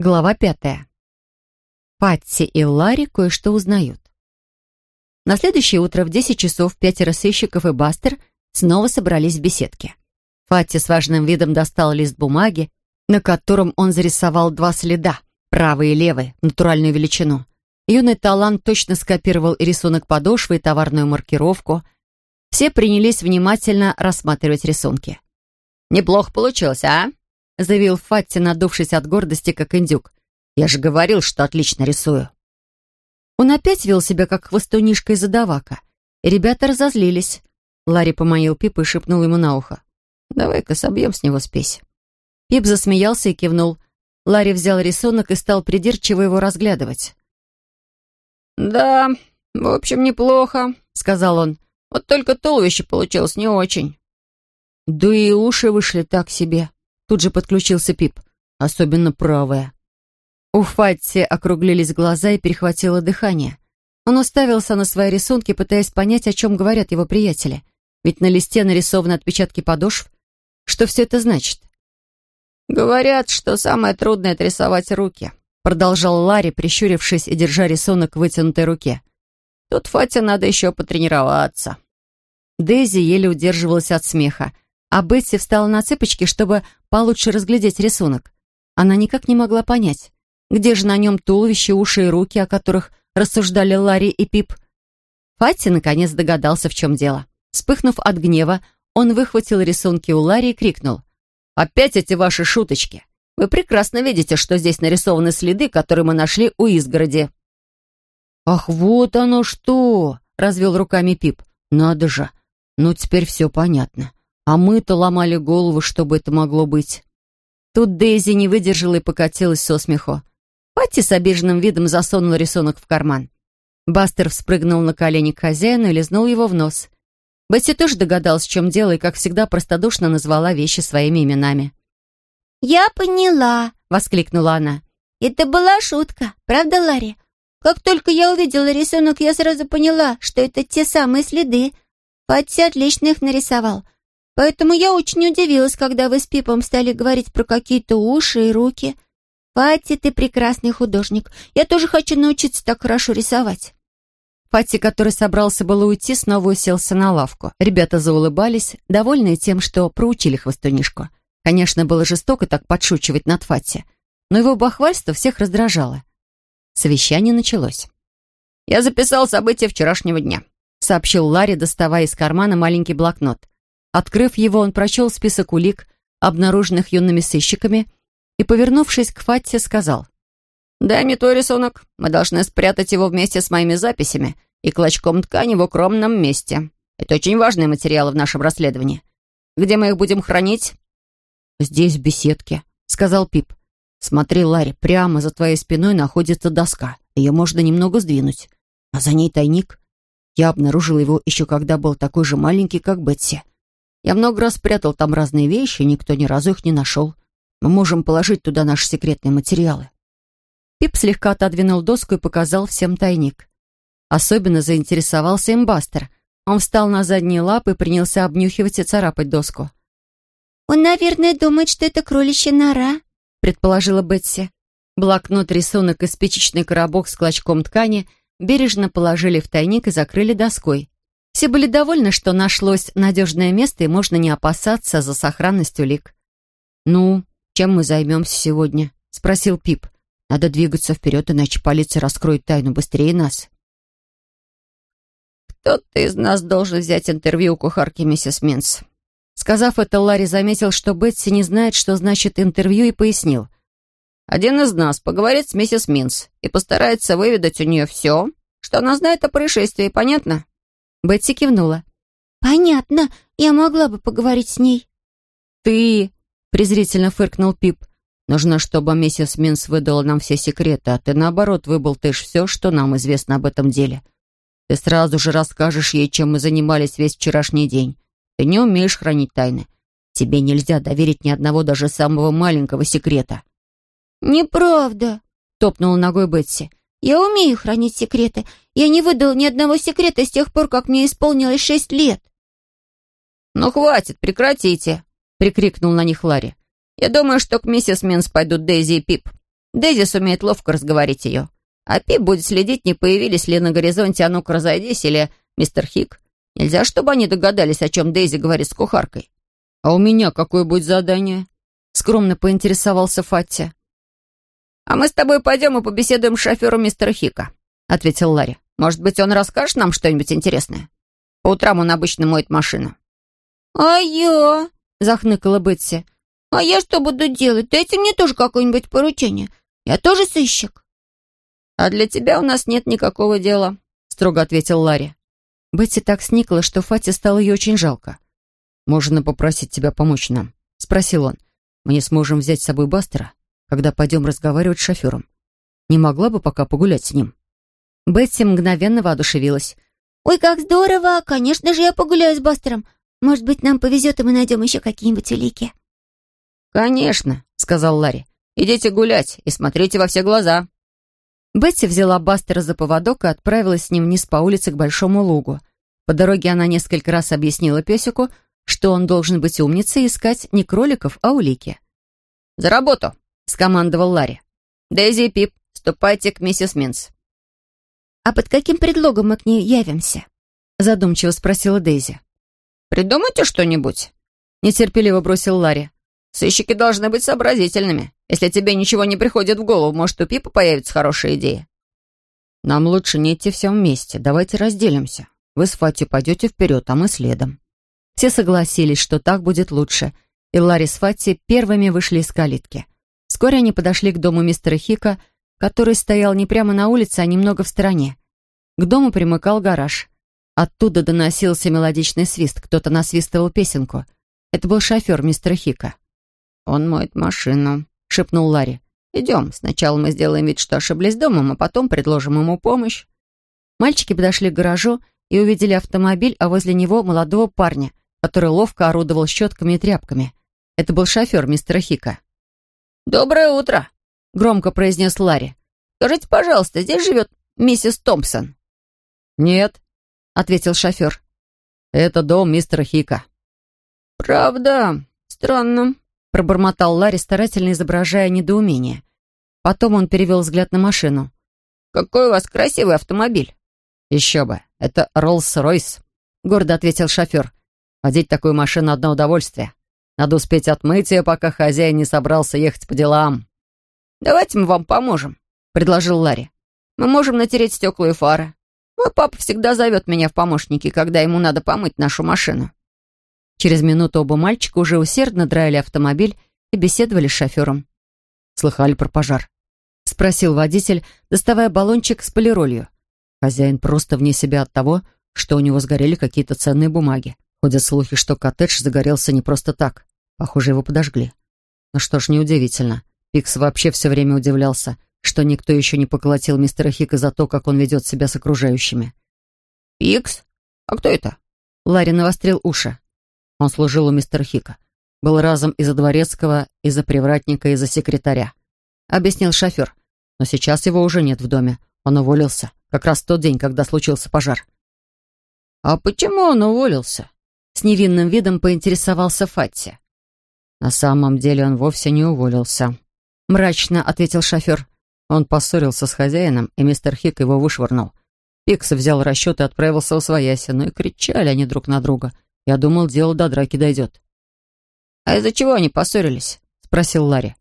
Глава пятая. Патти и Ларри кое-что узнают. На следующее утро в 10 часов пятеро сыщиков и Бастер снова собрались в беседке. Патти с важным видом достал лист бумаги, на котором он зарисовал два следа, правый и левый, натуральную величину. Юный талант точно скопировал и рисунок подошвы, и товарную маркировку. Все принялись внимательно рассматривать рисунки. «Неплохо получилось, а?» Заявил Фатти, надувшись от гордости, как индюк. «Я же говорил, что отлично рисую». Он опять вел себя, как хвостунишка из задавака. И ребята разозлились. Ларри поманил Пипа и шепнул ему на ухо. «Давай-ка собьем с него спесь». Пип засмеялся и кивнул. Ларри взял рисунок и стал придирчиво его разглядывать. «Да, в общем, неплохо», — сказал он. «Вот только туловище получилось не очень». «Да и уши вышли так себе», Тут же подключился Пип. Особенно правая. У Фатти округлились глаза и перехватило дыхание. Он уставился на свои рисунки, пытаясь понять, о чем говорят его приятели. Ведь на листе нарисованы отпечатки подошв. Что все это значит? «Говорят, что самое трудное — это рисовать руки», продолжал Ларри, прищурившись и держа рисунок в вытянутой руке. «Тут Фате надо еще потренироваться». Дейзи еле удерживалась от смеха, а Бетси встала на цыпочки, чтобы получше разглядеть рисунок. Она никак не могла понять, где же на нем туловище, уши и руки, о которых рассуждали Ларри и Пип. Фатти наконец догадался, в чем дело. Вспыхнув от гнева, он выхватил рисунки у Ларри и крикнул. «Опять эти ваши шуточки! Вы прекрасно видите, что здесь нарисованы следы, которые мы нашли у изгороди». «Ах, вот оно что!» — развел руками Пип. «Надо же! Ну, теперь все понятно. А мы-то ломали голову, что бы это могло быть. Тут Дейзи не выдержала и покатилась со смеху. Патти с обиженным видом засунула рисунок в карман. Бастер вспрыгнул на колени к хозяину и лизнул его в нос. Бетти тоже догадалась, в чем дело, и, как всегда, простодушно назвала вещи своими именами. «Я поняла», — воскликнула она. «Это была шутка, правда, Ларри? Как только я увидела рисунок, я сразу поняла, что это те самые следы. Патти отлично их нарисовал. Поэтому я очень удивилась, когда вы с Пипом стали говорить про какие-то уши и руки. Пати, ты прекрасный художник. Я тоже хочу научиться так хорошо рисовать». Пати, который собрался было уйти, снова уселся на лавку. Ребята заулыбались, довольные тем, что проучили хвостунишку. Конечно, было жестоко так подшучивать над Фати, но его бахвальство всех раздражало. Совещание началось. «Я записал события вчерашнего дня», — сообщил Ларри, доставая из кармана маленький блокнот. Открыв его, он прочел список улик, обнаруженных юными сыщиками, и, повернувшись к Фатте, сказал. «Дай мне твой рисунок. Мы должны спрятать его вместе с моими записями и клочком ткани в укромном месте. Это очень важные материалы в нашем расследовании. Где мы их будем хранить?» «Здесь, в беседке», — сказал Пип. «Смотри, Ларри, прямо за твоей спиной находится доска. Ее можно немного сдвинуть. А за ней тайник. Я обнаружил его еще когда был такой же маленький, как Бетси. Я много раз прятал там разные вещи, никто ни разу их не нашел. Мы можем положить туда наши секретные материалы». Пип слегка отодвинул доску и показал всем тайник. Особенно заинтересовался им Бастер. Он встал на задние лапы и принялся обнюхивать и царапать доску. «Он, наверное, думает, что это кроличья нора», — предположила Бетси. Блокнот, рисунок и спичечный коробок с клочком ткани бережно положили в тайник и закрыли доской. Все были довольны, что нашлось надежное место и можно не опасаться за сохранность улик. «Ну, чем мы займемся сегодня?» — спросил Пип. «Надо двигаться вперед, иначе полиция раскроет тайну быстрее нас». «Кто-то из нас должен взять интервью у кухарки миссис Минс». Сказав это, Ларри заметил, что Бетси не знает, что значит интервью, и пояснил. «Один из нас поговорит с миссис Минс и постарается выведать у нее все, что она знает о происшествии, понятно?» Бетси кивнула. «Понятно. Я могла бы поговорить с ней». «Ты...» — презрительно фыркнул Пип. «Нужно, чтобы миссис Минс выдала нам все секреты, а ты, наоборот, выболтаешь все, что нам известно об этом деле. Ты сразу же расскажешь ей, чем мы занимались весь вчерашний день. Ты не умеешь хранить тайны. Тебе нельзя доверить ни одного даже самого маленького секрета». «Неправда», — топнула ногой Бетси. «Я умею хранить секреты. Я не выдал ни одного секрета с тех пор, как мне исполнилось шесть лет». «Ну, хватит, прекратите!» — прикрикнул на них Ларри. «Я думаю, что к миссис Минс пойдут Дейзи и Пип. Дейзи сумеет ловко разговорить ее. А Пип будет следить, не появились ли на горизонте «А ну-ка, разойдись» или «Мистер Хик». Нельзя, чтобы они догадались, о чем Дейзи говорит с кухаркой. «А у меня какое будет задание?» Скромно поинтересовался Фатти. «А мы с тобой пойдем и побеседуем с шофером мистера Хика», ответил Ларри. «Может быть, он расскажет нам что-нибудь интересное? По утрам он обычно моет машину». «А я?» — захныкала Бетси. «А я что буду делать? Дайте мне тоже какое-нибудь поручение. Я тоже сыщик». «А для тебя у нас нет никакого дела», — строго ответил Ларри. Бетси так сникла, что Фати стало ее очень жалко. «Можно попросить тебя помочь нам?» — спросил он. «Мы не сможем взять с собой Бастера, когда пойдем разговаривать с шофером. Не могла бы пока погулять с ним?» Бетси мгновенно воодушевилась. «Ой, как здорово! Конечно же, я погуляю с Бастером. Может быть, нам повезет, и мы найдем еще какие-нибудь улики». «Конечно», — сказал Ларри. «Идите гулять и смотрите во все глаза». Бетти взяла Бастера за поводок и отправилась с ним вниз по улице к большому лугу. По дороге она несколько раз объяснила песику, что он должен быть умницей и искать не кроликов, а улики. «За работу!» — скомандовал Ларри. «Дейзи и Пип, ступайте к миссис Минс». «А под каким предлогом мы к ней явимся?» — задумчиво спросила Дейзи. «Придумайте что-нибудь», — нетерпеливо бросил Ларри. Сыщики должны быть сообразительными. Если тебе ничего не приходит в голову, может, у Пипа появится хорошая идея. Нам лучше не идти всем вместе. Давайте разделимся. Вы с Фати пойдете вперед, а мы следом. Все согласились, что так будет лучше, и Ларри с Фати первыми вышли из калитки. Вскоре они подошли к дому мистера Хика, который стоял не прямо на улице, а немного в стороне. К дому примыкал гараж. Оттуда доносился мелодичный свист, кто-то насвистывал песенку. Это был шофер мистера Хика. «Он моет машину», — шепнул Ларри. «Идем. Сначала мы сделаем вид, что ошиблись домом, а потом предложим ему помощь». Мальчики подошли к гаражу и увидели автомобиль, а возле него молодого парня, который ловко орудовал щетками и тряпками. Это был шофер мистера Хика. «Доброе утро», — громко произнес Ларри. «Скажите, пожалуйста, здесь живет миссис Томпсон?» «Нет», — ответил шофер. «Это дом мистера Хика». «Правда? Странно», Пробормотал Ларри, старательно изображая недоумение. Потом он перевел взгляд на машину. «Какой у вас красивый автомобиль!» «Еще бы, это Роллс-Ройс», — гордо ответил шофер. «Водить такую машину — одно удовольствие. Надо успеть отмыть ее, пока хозяин не собрался ехать по делам». «Давайте мы вам поможем», — предложил Ларри. «Мы можем натереть стекла и фары. Мой папа всегда зовет меня в помощники, когда ему надо помыть нашу машину». Через минуту оба мальчика уже усердно драили автомобиль и беседовали с шофером. «Слыхали про пожар?» — спросил водитель, доставая баллончик с полиролью. Хозяин просто вне себя от того, что у него сгорели какие-то ценные бумаги. Ходят слухи, что коттедж загорелся не просто так. Похоже, его подожгли. Ну что ж, неудивительно. Пикс вообще все время удивлялся, что никто еще не поколотил мистера Хика за то, как он ведет себя с окружающими. «Пикс? А кто это?» Ларри навострил уши. Он служил у мистера Хика. Был разом и за дворецкого, и за привратника, и за секретаря. Объяснил шофер. Но сейчас его уже нет в доме. Он уволился. Как раз в тот день, когда случился пожар. «А почему он уволился?» Невинным видом поинтересовался Фатти. «На самом деле он вовсе не уволился», — мрачно ответил шофер. Он поссорился с хозяином, и мистер Хик его вышвырнул. Пикс взял расчет и отправился в свояси, ну и кричали они друг на друга. Я думал, дело до драки дойдет. «А из-за чего они поссорились?» — спросил Ларри.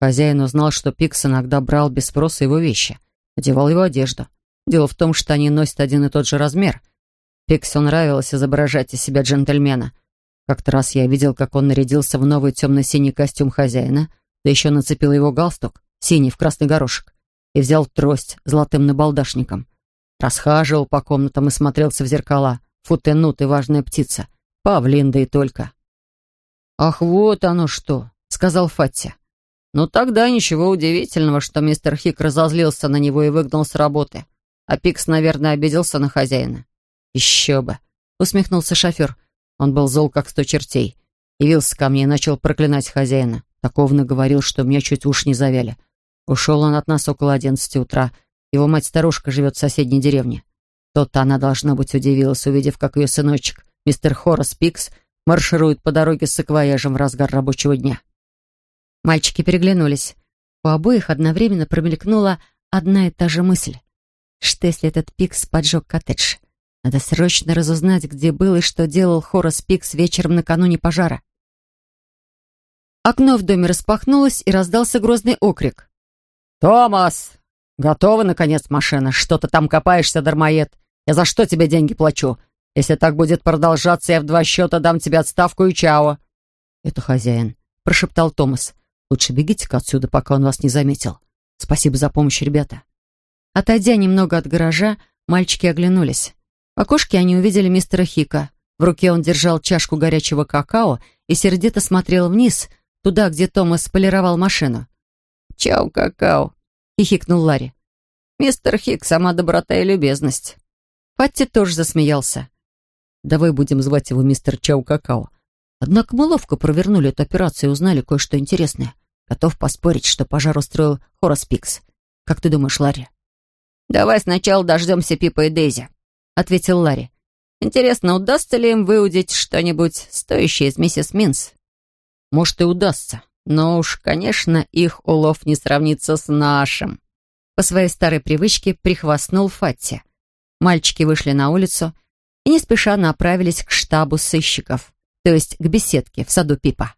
Хозяин узнал, что Пикс иногда брал без спроса его вещи, одевал его одежду. Дело в том, что они носят один и тот же размер. Пиксу нравилось изображать из себя джентльмена. Как-то раз я видел, как он нарядился в новый темно-синий костюм хозяина, да еще нацепил его галстук, синий в красный горошек, и взял трость золотым набалдашником. Расхаживал по комнатам и смотрелся в зеркала. Футенут и важная птица. Павлин, да и только. «Ах, вот оно что!» — сказал Фатти. «Ну тогда ничего удивительного, что мистер Хик разозлился на него и выгнал с работы. А Пикс, наверное, обиделся на хозяина». «Еще бы!» — усмехнулся шофер. Он был зол, как сто чертей. Явился ко мне и начал проклинать хозяина. Такого наговорил, что меня чуть уши не завяли. Ушел он от нас около одиннадцати утра. Его мать-старушка живет в соседней деревне. То-то она, должна быть, удивилась, увидев, как ее сыночек Мистер Хорас Пикс марширует по дороге с саквояжем в разгар рабочего дня. Мальчики переглянулись. У обоих одновременно промелькнула одна и та же мысль. Что если этот Пикс поджег коттедж? Надо срочно разузнать, где был и что делал Хорас Пикс вечером накануне пожара. Окно в доме распахнулось, и раздался грозный окрик. «Томас! Готова, наконец, машина? Что ты там копаешься, дармоед? Я за что тебе деньги плачу? Если так будет продолжаться, я в два счета дам тебе отставку и чао». «Это хозяин», — прошептал Томас. «Лучше бегите-ка отсюда, пока он вас не заметил. Спасибо за помощь, ребята». Отойдя немного от гаража, мальчики оглянулись. В окошке они увидели мистера Хика. В руке он держал чашку горячего какао и сердито смотрел вниз, туда, где Томас полировал машину. «Чао, какао!» — хихикнул Ларри. «Мистер Хик, сама доброта и любезность». Фатти тоже засмеялся. «Давай будем звать его мистер Чау Какао. Однако мы ловко провернули эту операцию и узнали кое-что интересное. Готов поспорить, что пожар устроил Хорас Пикс. Как ты думаешь, Ларри?» «Давай сначала дождемся Пипа и Дейзи», — ответил Ларри. «Интересно, удастся ли им выудить что-нибудь стоящее из миссис Минс?» «Может, и удастся. Но уж, конечно, их улов не сравнится с нашим». По своей старой привычке прихвастнул Фатти. Мальчики вышли на улицу и не спеша направились к штабу сыщиков, то есть к беседке в саду Пипа.